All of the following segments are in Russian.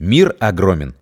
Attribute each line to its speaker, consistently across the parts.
Speaker 1: Мир огромен.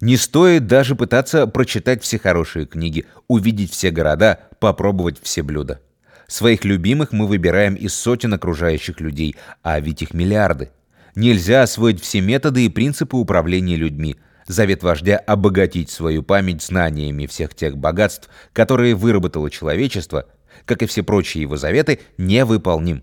Speaker 1: Не стоит даже пытаться прочитать все хорошие книги, увидеть все города, попробовать все блюда. Своих любимых мы выбираем из сотен окружающих людей, а ведь их миллиарды. Нельзя освоить все методы и принципы управления людьми. Завет вождя – обогатить свою память знаниями всех тех богатств, которые выработало человечество, как и все прочие его заветы, невыполним.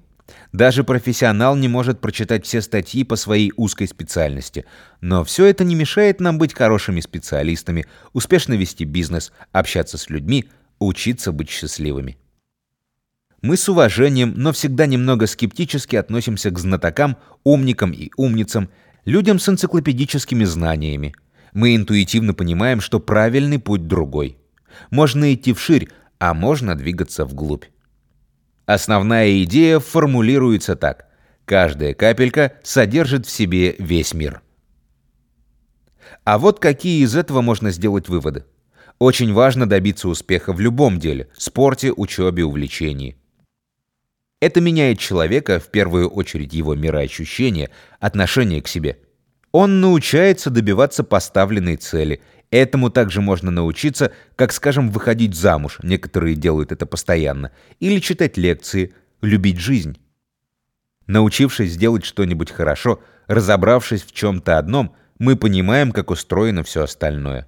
Speaker 1: Даже профессионал не может прочитать все статьи по своей узкой специальности. Но все это не мешает нам быть хорошими специалистами, успешно вести бизнес, общаться с людьми, учиться быть счастливыми. Мы с уважением, но всегда немного скептически относимся к знатокам, умникам и умницам, людям с энциклопедическими знаниями. Мы интуитивно понимаем, что правильный путь другой. Можно идти вширь, а можно двигаться вглубь. Основная идея формулируется так. Каждая капелька содержит в себе весь мир. А вот какие из этого можно сделать выводы. Очень важно добиться успеха в любом деле – спорте, учебе, увлечении. Это меняет человека, в первую очередь его мироощущение, отношение к себе. Он научается добиваться поставленной цели – Этому также можно научиться, как, скажем, выходить замуж, некоторые делают это постоянно, или читать лекции, любить жизнь. Научившись делать что-нибудь хорошо, разобравшись в чем-то одном, мы понимаем, как устроено все остальное.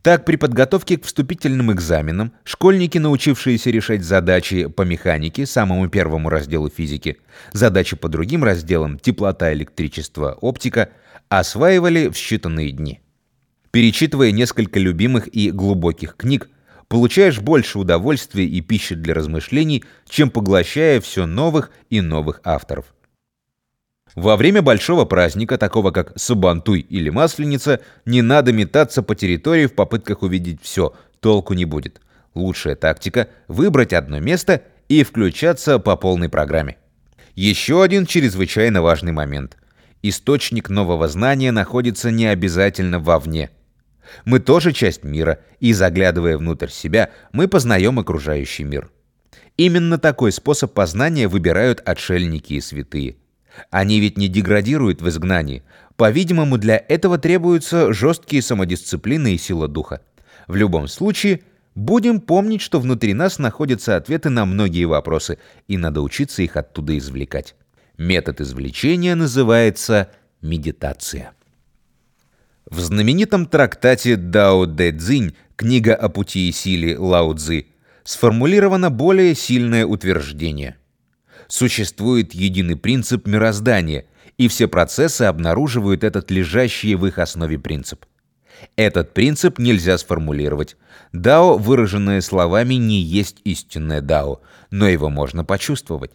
Speaker 1: Так, при подготовке к вступительным экзаменам, школьники, научившиеся решать задачи по механике, самому первому разделу физики, задачи по другим разделам, теплота, электричество, оптика, осваивали в считанные дни. Перечитывая несколько любимых и глубоких книг, получаешь больше удовольствия и пищи для размышлений, чем поглощая все новых и новых авторов. Во время большого праздника, такого как Сабантуй или Масленица, не надо метаться по территории в попытках увидеть все, толку не будет. Лучшая тактика – выбрать одно место и включаться по полной программе. Еще один чрезвычайно важный момент. Источник нового знания находится не обязательно вовне – мы тоже часть мира, и заглядывая внутрь себя, мы познаем окружающий мир. Именно такой способ познания выбирают отшельники и святые. Они ведь не деградируют в изгнании. По-видимому, для этого требуются жесткие самодисциплины и сила духа. В любом случае, будем помнить, что внутри нас находятся ответы на многие вопросы, и надо учиться их оттуда извлекать. Метод извлечения называется медитация. В знаменитом трактате Дао Дэ Цзинь «Книга о пути и силе Лао Цзы» сформулировано более сильное утверждение. Существует единый принцип мироздания, и все процессы обнаруживают этот лежащий в их основе принцип. Этот принцип нельзя сформулировать. Дао, выраженное словами, не есть истинное дао, но его можно почувствовать.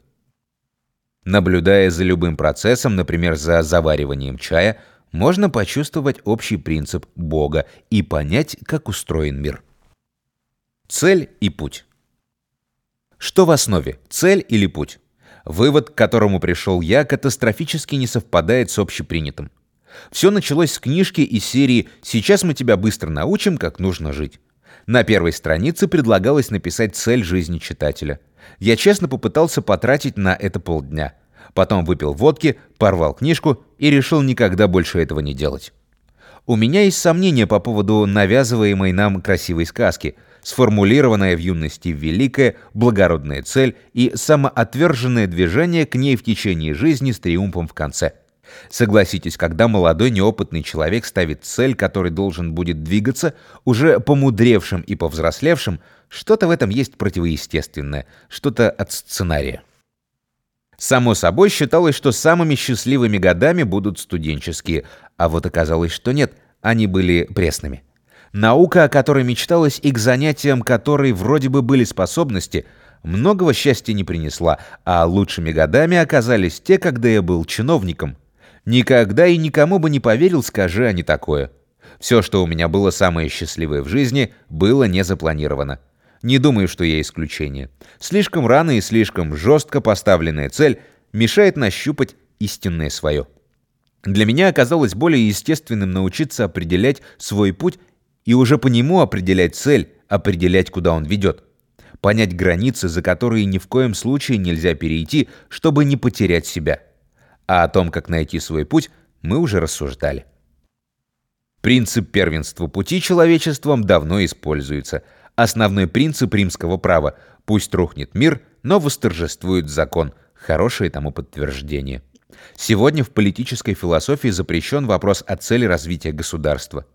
Speaker 1: Наблюдая за любым процессом, например, за завариванием чая – можно почувствовать общий принцип Бога и понять, как устроен мир. Цель и путь. Что в основе, цель или путь? Вывод, к которому пришел я, катастрофически не совпадает с общепринятым. Все началось с книжки из серии «Сейчас мы тебя быстро научим, как нужно жить». На первой странице предлагалось написать цель жизни читателя. Я честно попытался потратить на это полдня – потом выпил водки, порвал книжку и решил никогда больше этого не делать. У меня есть сомнения по поводу навязываемой нам красивой сказки, сформулированная в юности великая, благородная цель и самоотверженное движение к ней в течение жизни с триумфом в конце. Согласитесь, когда молодой неопытный человек ставит цель, который должен будет двигаться, уже помудревшим и повзрослевшим, что-то в этом есть противоестественное, что-то от сценария. Само собой считалось, что самыми счастливыми годами будут студенческие, а вот оказалось, что нет, они были пресными. Наука, о которой мечталось, и к занятиям которой вроде бы были способности, многого счастья не принесла, а лучшими годами оказались те, когда я был чиновником. Никогда и никому бы не поверил, скажи они такое. Все, что у меня было самое счастливое в жизни, было не запланировано. Не думаю, что я исключение. Слишком рано и слишком жестко поставленная цель мешает нащупать истинное свое. Для меня оказалось более естественным научиться определять свой путь и уже по нему определять цель, определять, куда он ведет. Понять границы, за которые ни в коем случае нельзя перейти, чтобы не потерять себя. А о том, как найти свой путь, мы уже рассуждали. Принцип первенства пути человечеством давно используется. Основной принцип римского права – пусть рухнет мир, но восторжествует закон. Хорошее тому подтверждение. Сегодня в политической философии запрещен вопрос о цели развития государства.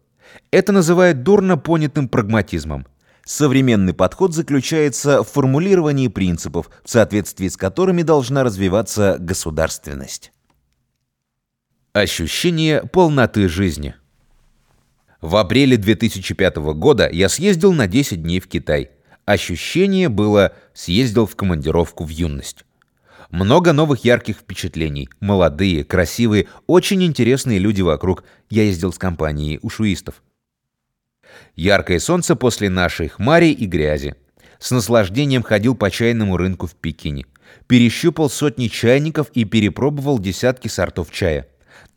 Speaker 1: Это называют дурно понятым прагматизмом. Современный подход заключается в формулировании принципов, в соответствии с которыми должна развиваться государственность. Ощущение полноты жизни. В апреле 2005 года я съездил на 10 дней в Китай. Ощущение было «съездил в командировку в юность». Много новых ярких впечатлений. Молодые, красивые, очень интересные люди вокруг. Я ездил с компанией ушуистов. Яркое солнце после нашей хмари и грязи. С наслаждением ходил по чайному рынку в Пекине. Перещупал сотни чайников и перепробовал десятки сортов чая.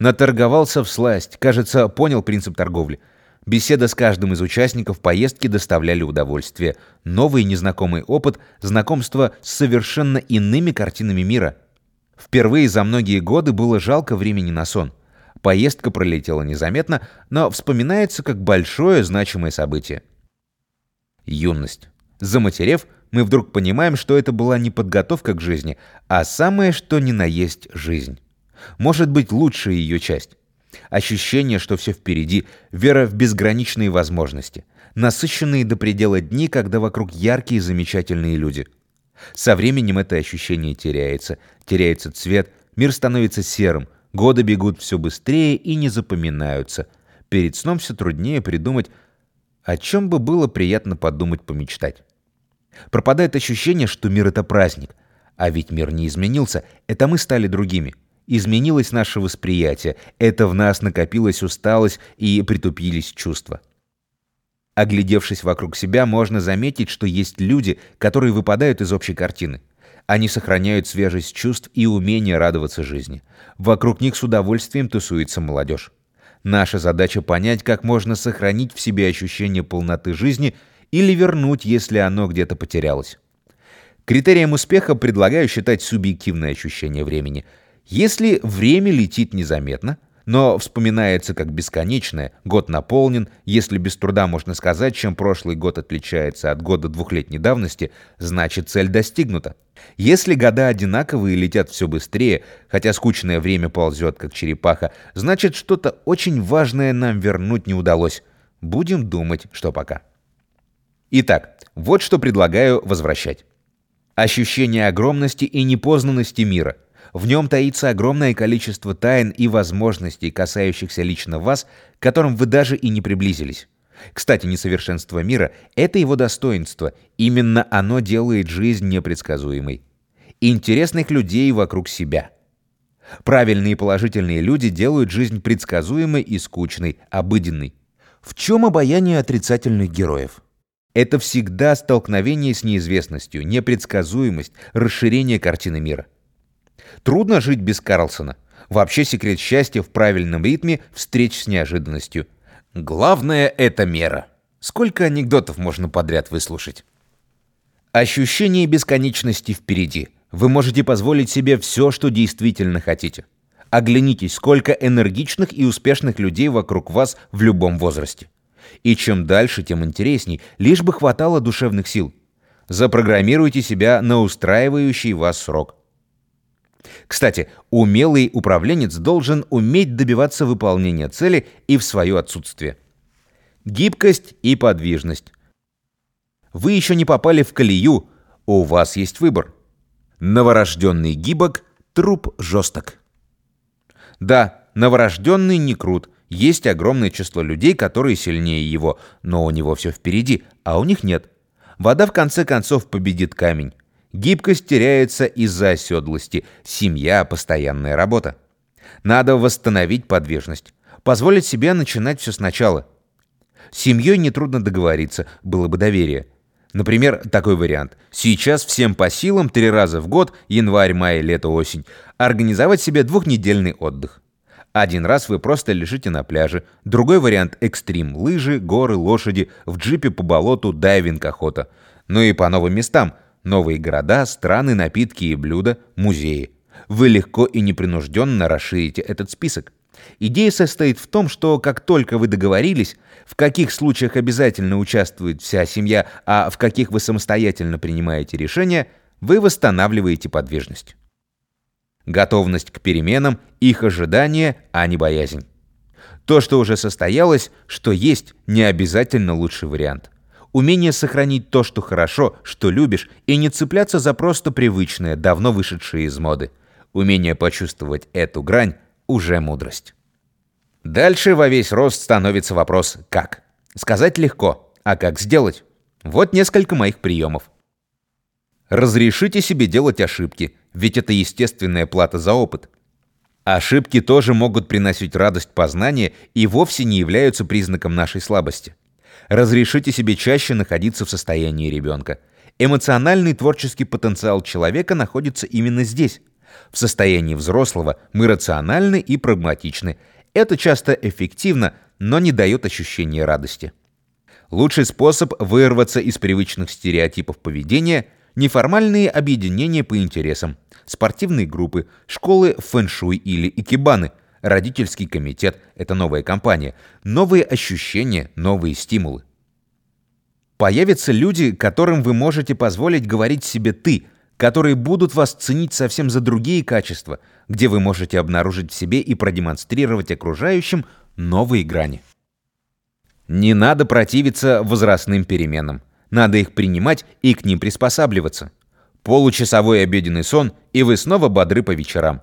Speaker 1: Наторговался в сласть, кажется, понял принцип торговли. Беседа с каждым из участников поездки доставляли удовольствие. Новый незнакомый опыт, знакомство с совершенно иными картинами мира. Впервые за многие годы было жалко времени на сон. Поездка пролетела незаметно, но вспоминается как большое значимое событие. Юность. Заматерев, мы вдруг понимаем, что это была не подготовка к жизни, а самое что ни на есть жизнь может быть лучшая ее часть. Ощущение, что все впереди, вера в безграничные возможности, насыщенные до предела дни, когда вокруг яркие замечательные люди. Со временем это ощущение теряется, теряется цвет, мир становится серым, годы бегут все быстрее и не запоминаются. Перед сном все труднее придумать, о чем бы было приятно подумать, помечтать. Пропадает ощущение, что мир — это праздник. А ведь мир не изменился, это мы стали другими — Изменилось наше восприятие, это в нас накопилась усталость и притупились чувства. Оглядевшись вокруг себя, можно заметить, что есть люди, которые выпадают из общей картины. Они сохраняют свежесть чувств и умение радоваться жизни. Вокруг них с удовольствием тусуется молодежь. Наша задача понять, как можно сохранить в себе ощущение полноты жизни или вернуть, если оно где-то потерялось. Критерием успеха предлагаю считать субъективное ощущение времени – если время летит незаметно, но вспоминается как бесконечное, год наполнен, если без труда можно сказать, чем прошлый год отличается от года двухлетней давности, значит цель достигнута. Если года одинаковые летят все быстрее, хотя скучное время ползет как черепаха, значит что-то очень важное нам вернуть не удалось. Будем думать, что пока. Итак, вот что предлагаю возвращать. Ощущение огромности и непознанности мира – в нем таится огромное количество тайн и возможностей, касающихся лично вас, к которым вы даже и не приблизились. Кстати, несовершенство мира — это его достоинство. Именно оно делает жизнь непредсказуемой. Интересных людей вокруг себя. Правильные и положительные люди делают жизнь предсказуемой и скучной, обыденной. В чем обаяние отрицательных героев? Это всегда столкновение с неизвестностью, непредсказуемость, расширение картины мира. Трудно жить без Карлсона. Вообще секрет счастья в правильном ритме встреч с неожиданностью. Главное — это мера. Сколько анекдотов можно подряд выслушать? Ощущение бесконечности впереди. Вы можете позволить себе все, что действительно хотите. Оглянитесь, сколько энергичных и успешных людей вокруг вас в любом возрасте. И чем дальше, тем интересней, лишь бы хватало душевных сил. Запрограммируйте себя на устраивающий вас срок. Кстати, умелый управленец должен уметь добиваться выполнения цели и в свое отсутствие. Гибкость и подвижность. Вы еще не попали в колею, у вас есть выбор. Новорожденный гибок, труп жесток. Да, новорожденный не крут, есть огромное число людей, которые сильнее его, но у него все впереди, а у них нет. Вода в конце концов победит камень. Гибкость теряется из-за оседлости, семья – постоянная работа. Надо восстановить подвижность, позволить себе начинать все сначала. С семьей нетрудно договориться, было бы доверие. Например, такой вариант. Сейчас всем по силам три раза в год, январь, май, лето, осень, организовать себе двухнедельный отдых. Один раз вы просто лежите на пляже, другой вариант – экстрим, лыжи, горы, лошади, в джипе по болоту, дайвинг, охота. Ну и по новым местам – Новые города, страны, напитки и блюда, музеи. Вы легко и непринужденно расширите этот список. Идея состоит в том, что как только вы договорились, в каких случаях обязательно участвует вся семья, а в каких вы самостоятельно принимаете решения, вы восстанавливаете подвижность. Готовность к переменам, их ожидание, а не боязнь. То, что уже состоялось, что есть, не обязательно лучший вариант. Умение сохранить то, что хорошо, что любишь, и не цепляться за просто привычное, давно вышедшее из моды. Умение почувствовать эту грань – уже мудрость. Дальше во весь рост становится вопрос «как?». Сказать легко, а как сделать? Вот несколько моих приемов. Разрешите себе делать ошибки, ведь это естественная плата за опыт. Ошибки тоже могут приносить радость познания и вовсе не являются признаком нашей слабости. Разрешите себе чаще находиться в состоянии ребенка. Эмоциональный творческий потенциал человека находится именно здесь. В состоянии взрослого мы рациональны и прагматичны. Это часто эффективно, но не дает ощущения радости. Лучший способ вырваться из привычных стереотипов поведения – неформальные объединения по интересам, спортивные группы, школы фэн-шуй или икебаны, родительский комитет – это новая компания, новые ощущения, новые стимулы. Появятся люди, которым вы можете позволить говорить себе «ты», которые будут вас ценить совсем за другие качества, где вы можете обнаружить в себе и продемонстрировать окружающим новые грани. Не надо противиться возрастным переменам. Надо их принимать и к ним приспосабливаться. Получасовой обеденный сон, и вы снова бодры по вечерам.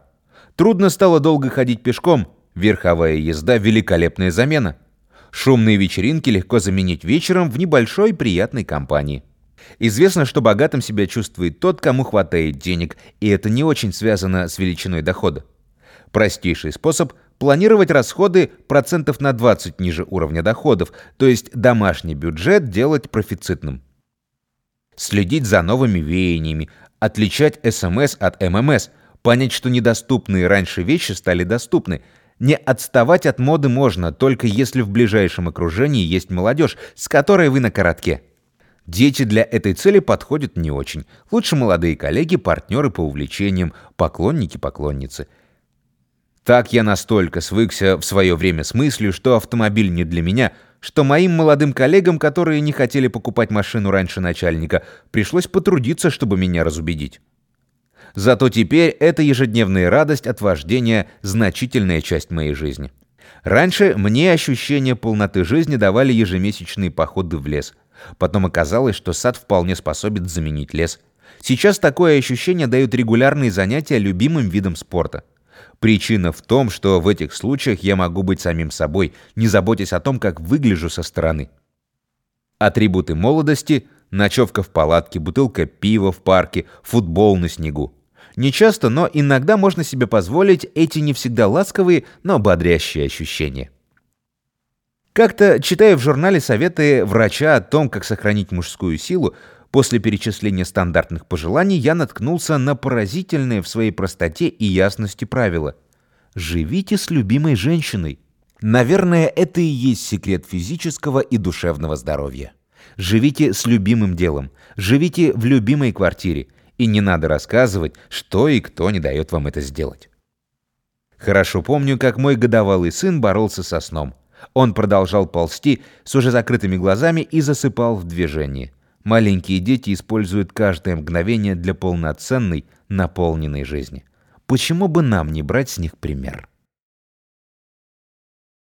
Speaker 1: Трудно стало долго ходить пешком, верховая езда – великолепная замена. Шумные вечеринки легко заменить вечером в небольшой приятной компании. Известно, что богатым себя чувствует тот, кому хватает денег, и это не очень связано с величиной дохода. Простейший способ – планировать расходы процентов на 20 ниже уровня доходов, то есть домашний бюджет делать профицитным. Следить за новыми веяниями, отличать СМС от ММС, понять, что недоступные раньше вещи стали доступны. Не отставать от моды можно, только если в ближайшем окружении есть молодежь, с которой вы на коротке. Дети для этой цели подходят не очень. Лучше молодые коллеги, партнеры по увлечениям, поклонники-поклонницы. Так я настолько свыкся в свое время с мыслью, что автомобиль не для меня, что моим молодым коллегам, которые не хотели покупать машину раньше начальника, пришлось потрудиться, чтобы меня разубедить. Зато теперь это ежедневная радость от вождения – значительная часть моей жизни. Раньше мне ощущение полноты жизни давали ежемесячные походы в лес – Потом оказалось, что сад вполне способен заменить лес. Сейчас такое ощущение дают регулярные занятия любимым видом спорта. Причина в том, что в этих случаях я могу быть самим собой, не заботясь о том, как выгляжу со стороны. Атрибуты молодости – ночевка в палатке, бутылка пива в парке, футбол на снегу. Не часто, но иногда можно себе позволить эти не всегда ласковые, но бодрящие ощущения. Как-то, читая в журнале советы врача о том, как сохранить мужскую силу, после перечисления стандартных пожеланий я наткнулся на поразительное в своей простоте и ясности правило. Живите с любимой женщиной. Наверное, это и есть секрет физического и душевного здоровья. Живите с любимым делом, живите в любимой квартире, и не надо рассказывать, что и кто не дает вам это сделать. Хорошо помню, как мой годовалый сын боролся со сном. Он продолжал ползти с уже закрытыми глазами и засыпал в движении. Маленькие дети используют каждое мгновение для полноценной, наполненной жизни. Почему бы нам не брать с них пример?